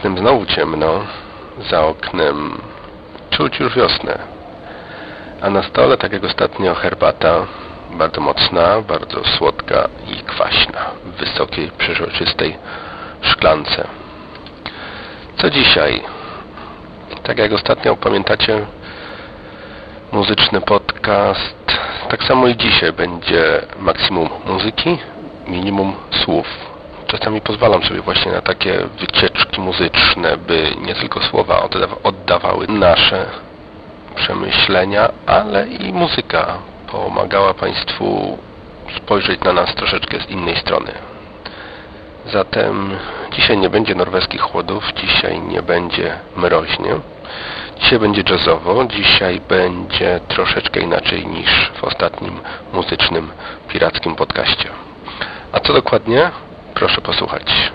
oknem znowu ciemno, za oknem czuć już wiosnę. A na stole, tak jak ostatnio, herbata, bardzo mocna, bardzo słodka i kwaśna, w wysokiej, przeźroczystej szklance. Co dzisiaj? Tak jak ostatnio, pamiętacie, muzyczny podcast, tak samo i dzisiaj będzie maksimum muzyki, minimum słów. Czasami pozwalam sobie właśnie na takie wycieczki muzyczne, by nie tylko słowa oddawały nasze przemyślenia, ale i muzyka pomagała Państwu spojrzeć na nas troszeczkę z innej strony. Zatem dzisiaj nie będzie norweskich chłodów, dzisiaj nie będzie mroźnie. Dzisiaj będzie jazzowo, dzisiaj będzie troszeczkę inaczej niż w ostatnim muzycznym pirackim podcaście. A co dokładnie? Proszę posłuchać.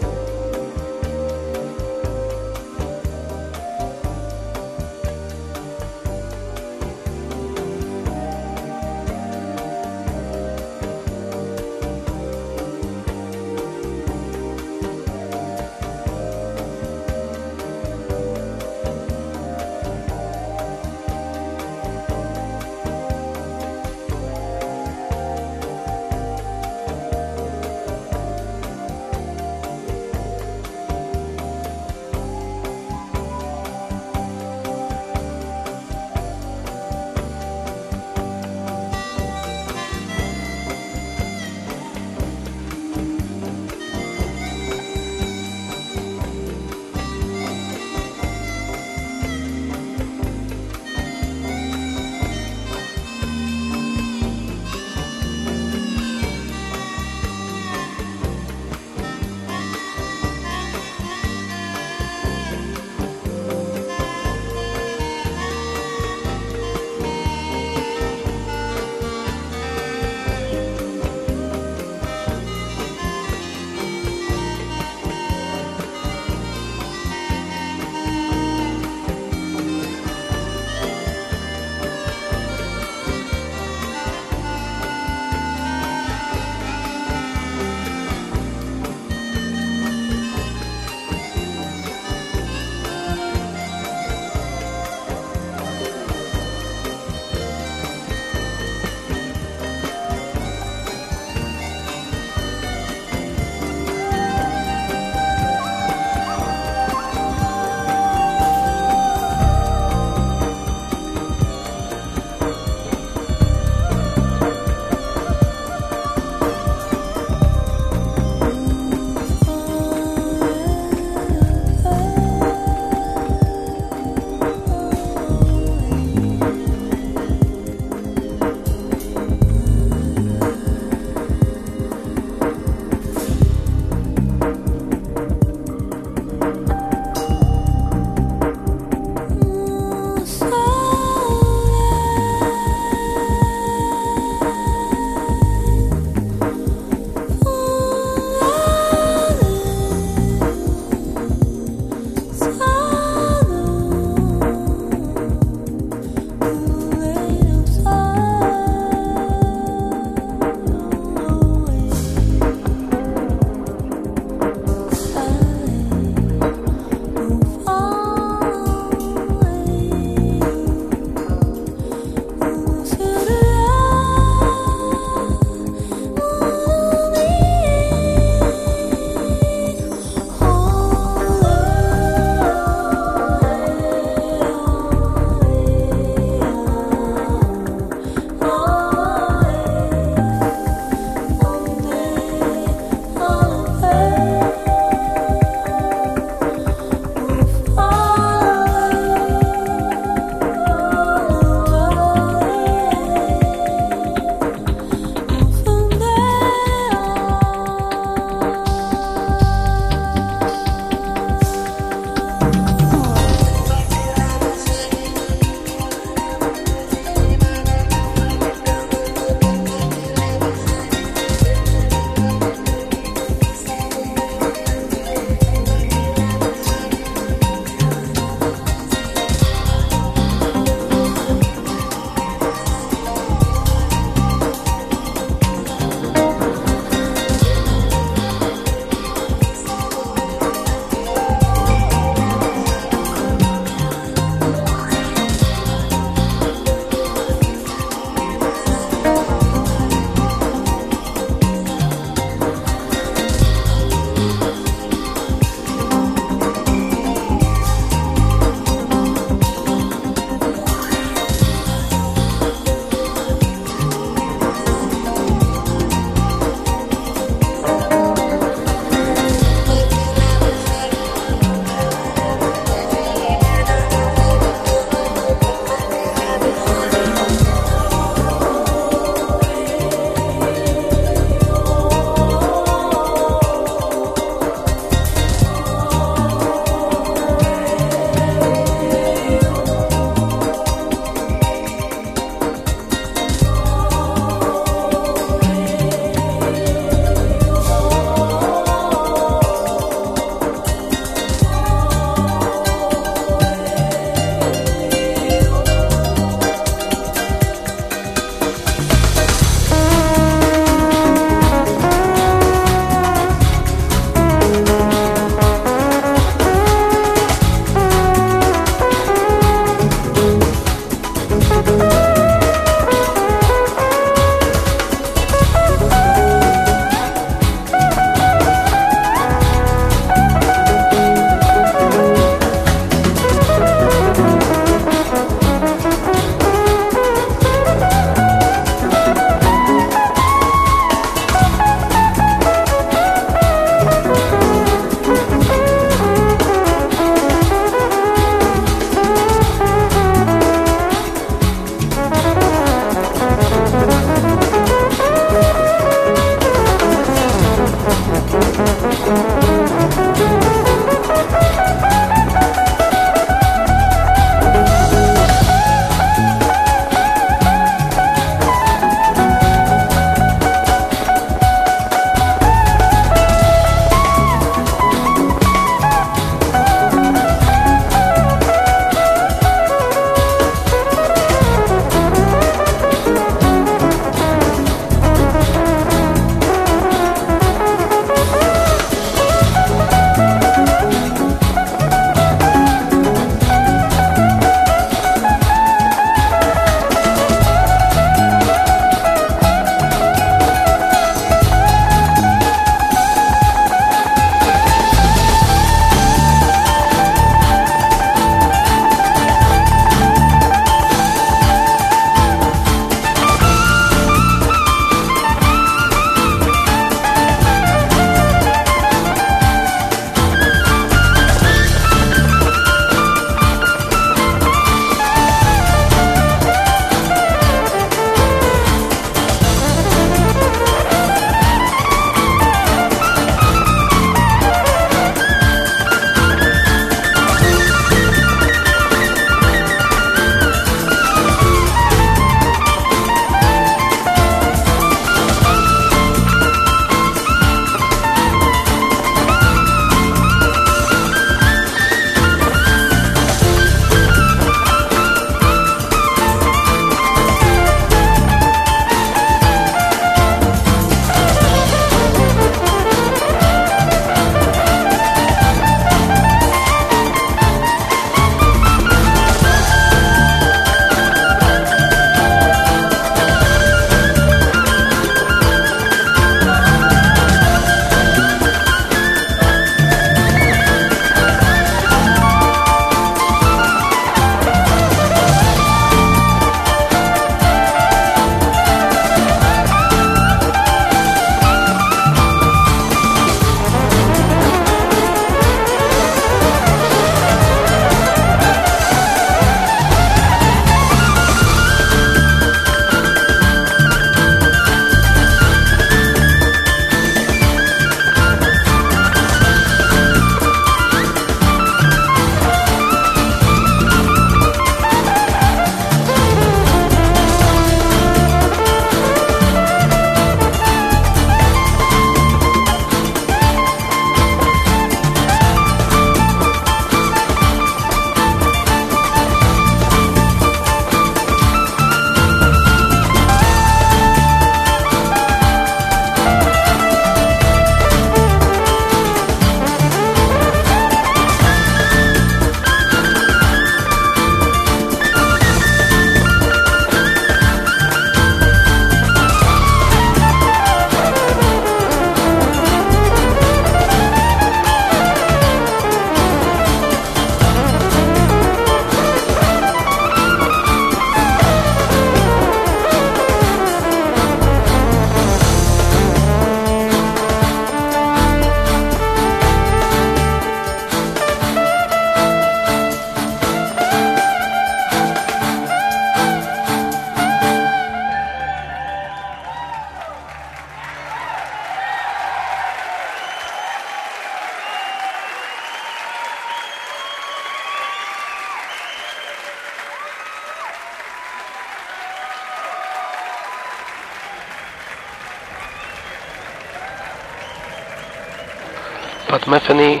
Pat Metheny,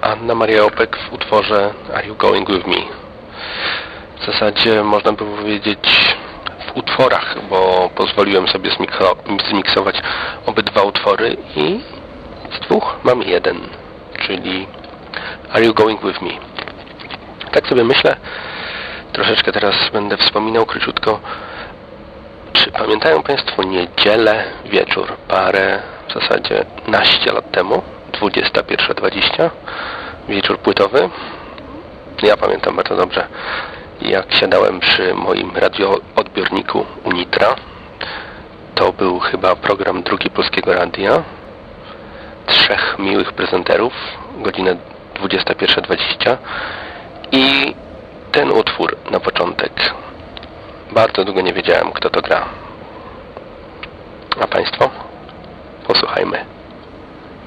Anna Maria Opek w utworze Are You Going With Me? W zasadzie można by powiedzieć w utworach, bo pozwoliłem sobie zmiksować obydwa utwory i z dwóch mam jeden, czyli Are You Going With Me? Tak sobie myślę, troszeczkę teraz będę wspominał króciutko, czy pamiętają Państwo niedzielę, wieczór, parę, w zasadzie naście lat temu, 21.20, wieczór płytowy. Ja pamiętam bardzo dobrze, jak siadałem przy moim radioodbiorniku Unitra. To był chyba program drugi Polskiego Radia. Trzech miłych prezenterów, godzinę 21.20 i ten utwór na początek. Bardzo długo nie wiedziałem, kto to gra. A Państwo? Posłuchajmy.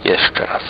Jeszcze raz.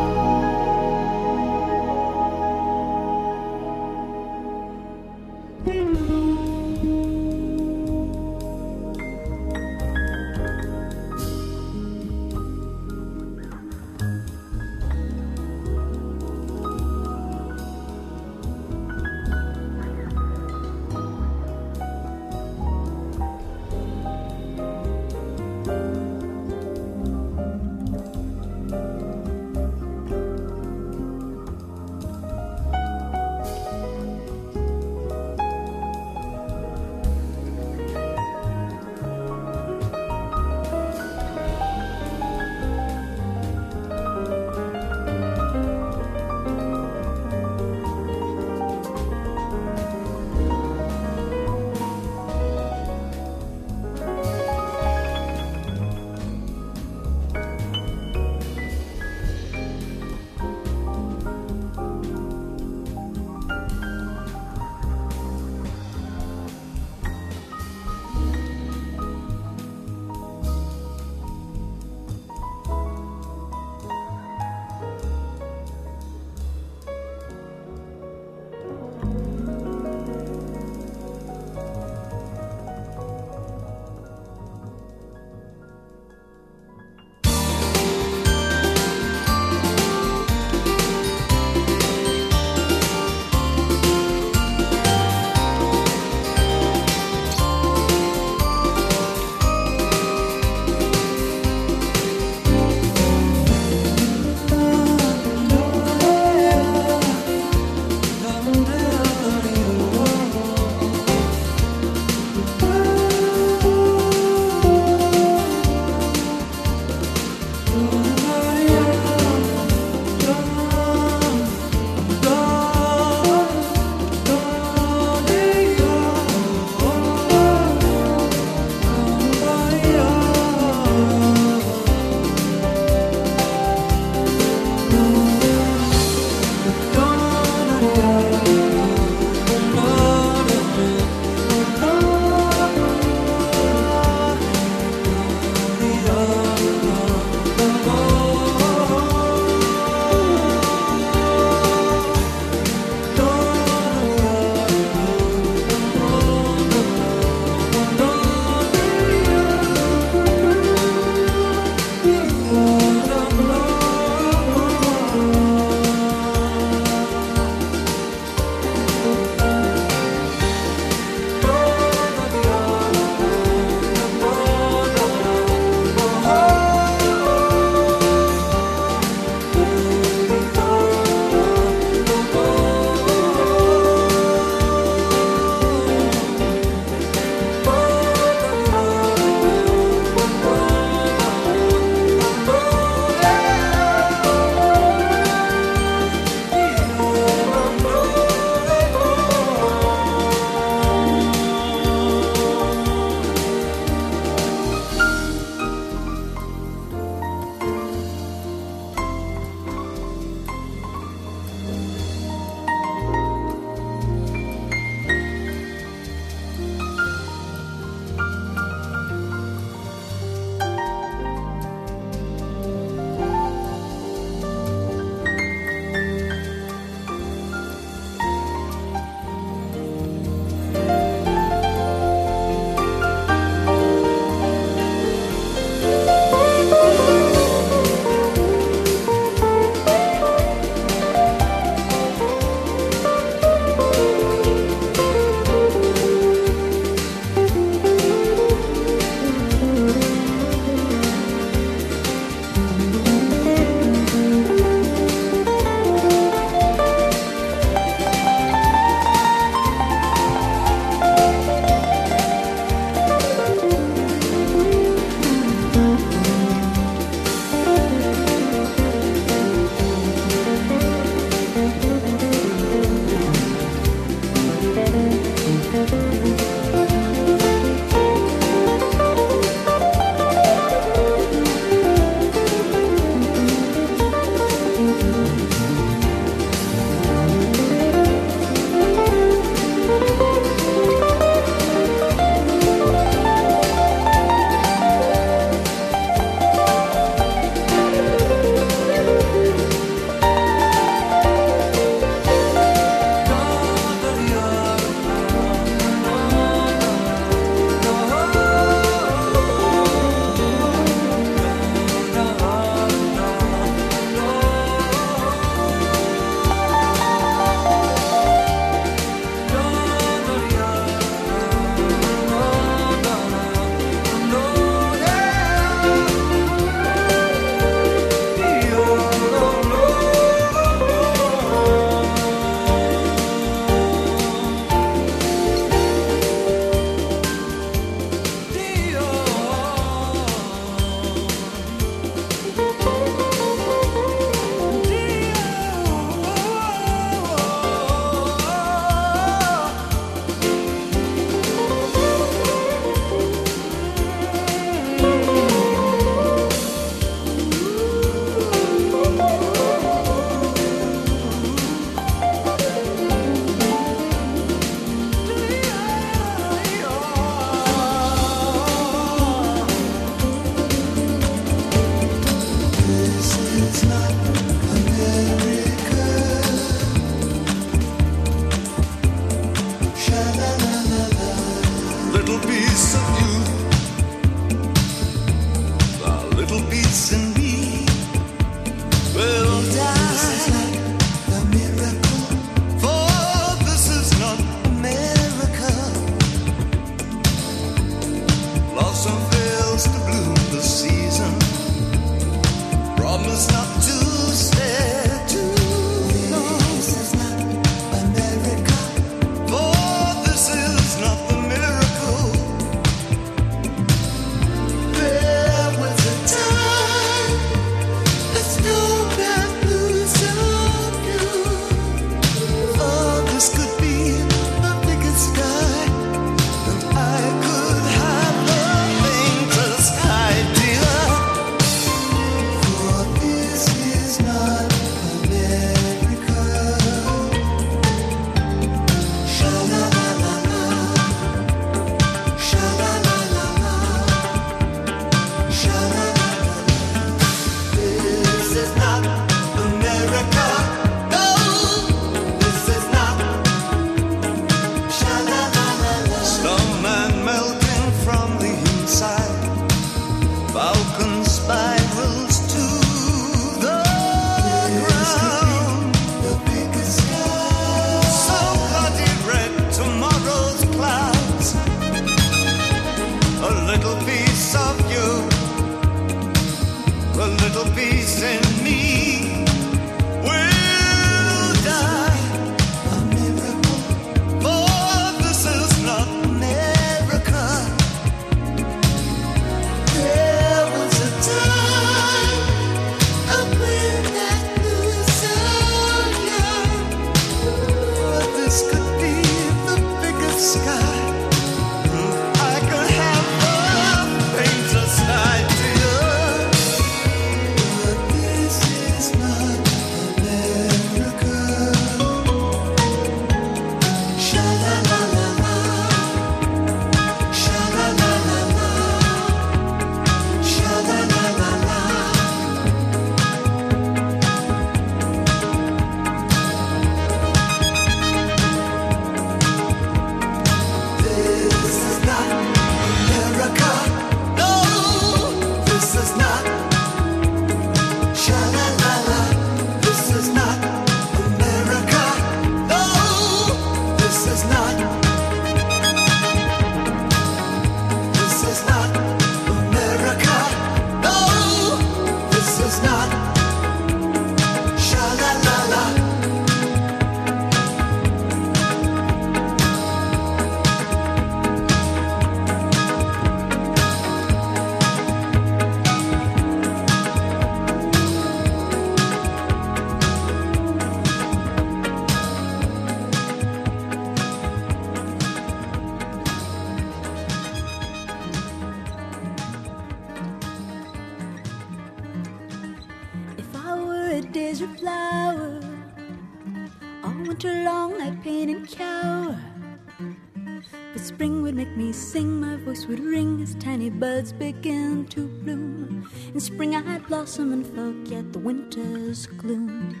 Begin to bloom. In spring I'd blossom and forget the winter's gloom.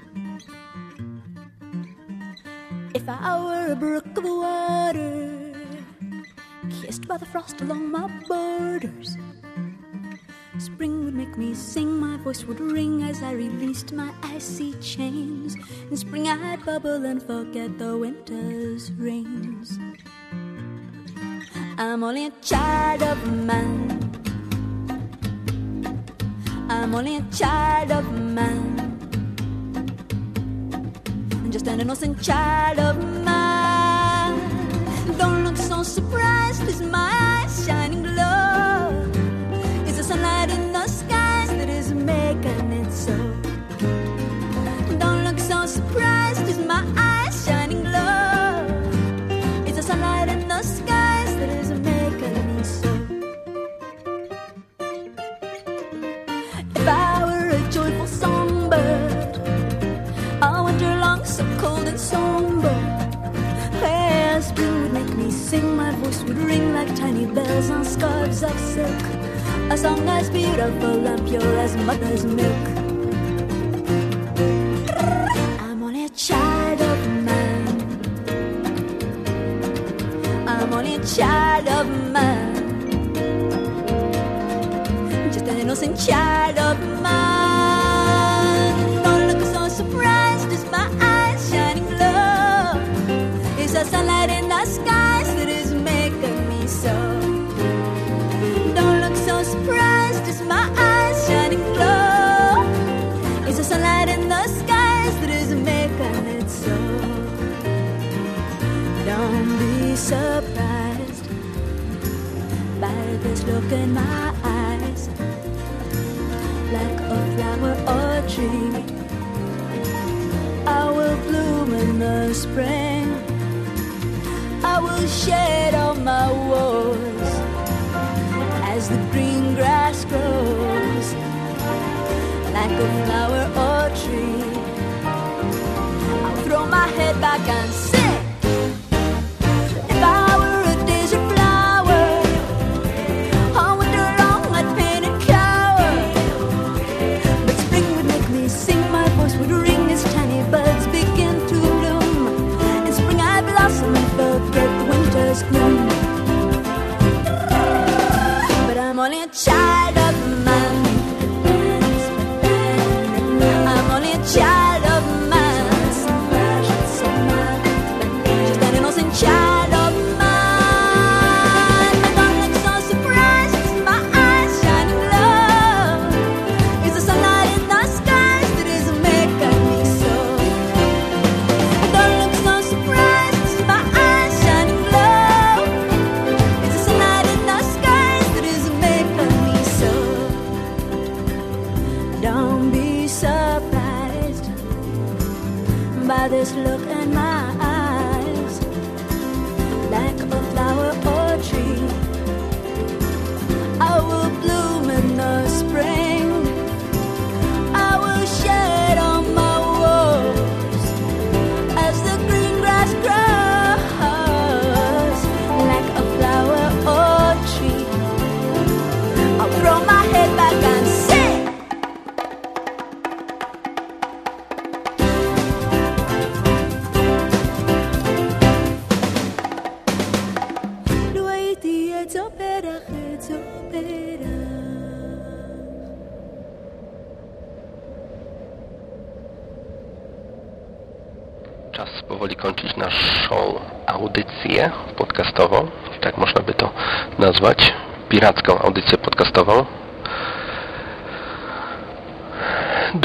If I were a brook of water, kissed by the frost along my borders. Spring would make me sing, my voice would ring as I released my icy chains. In spring I'd bubble and forget the winter's rains. I'm only a child of man. I'm only a child of man. Just an innocent child of mine. Don't look so surprised, is my eyes shining glow? It's the sunlight in the skies that is making it so? Sing, my voice would ring like tiny bells on scarves of silk. A song as beautiful and pure as mother's milk. I'm only a child of man. I'm only a child of man. Just an innocent child of mine.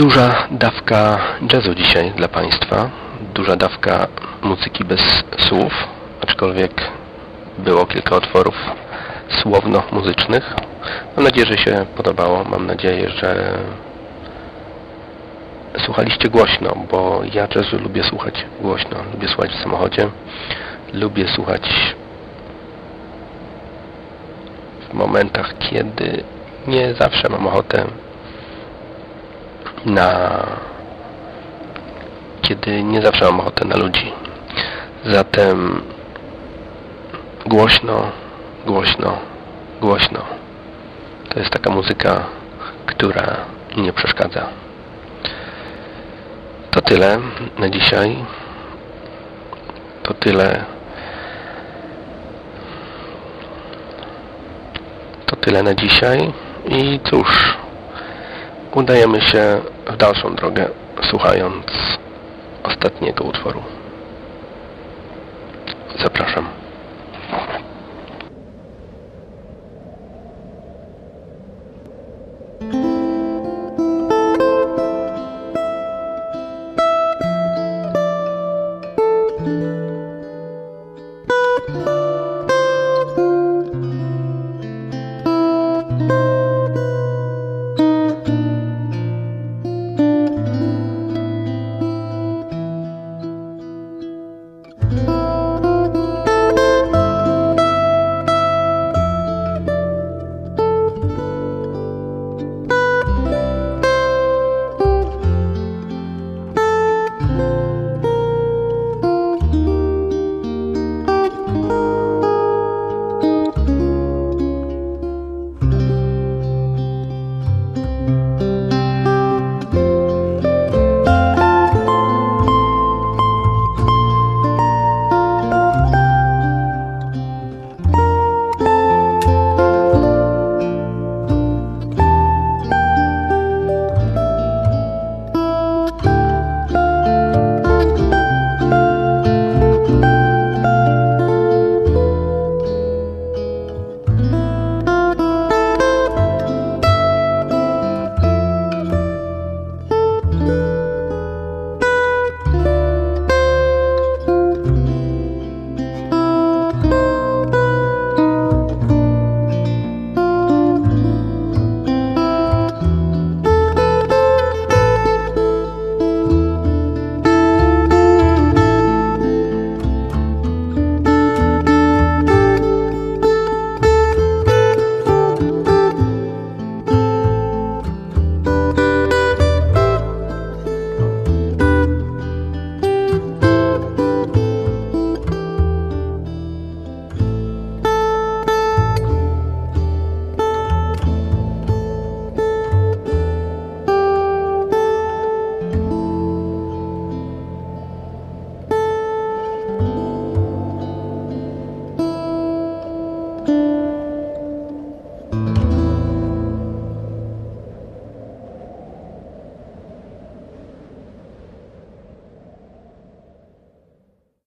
Duża dawka jazzu dzisiaj dla Państwa, duża dawka muzyki bez słów, aczkolwiek było kilka otworów słowno-muzycznych. Mam nadzieję, że się podobało, mam nadzieję, że słuchaliście głośno, bo ja jazzu lubię słuchać głośno. Lubię słuchać w samochodzie, lubię słuchać w momentach, kiedy nie zawsze mam ochotę na kiedy nie zawsze mam ochotę na ludzi. Zatem głośno, głośno, głośno. To jest taka muzyka, która nie przeszkadza. To tyle na dzisiaj. To tyle. To tyle na dzisiaj. I cóż, udajemy się w dalszą drogę, słuchając ostatniego utworu. Zapraszam.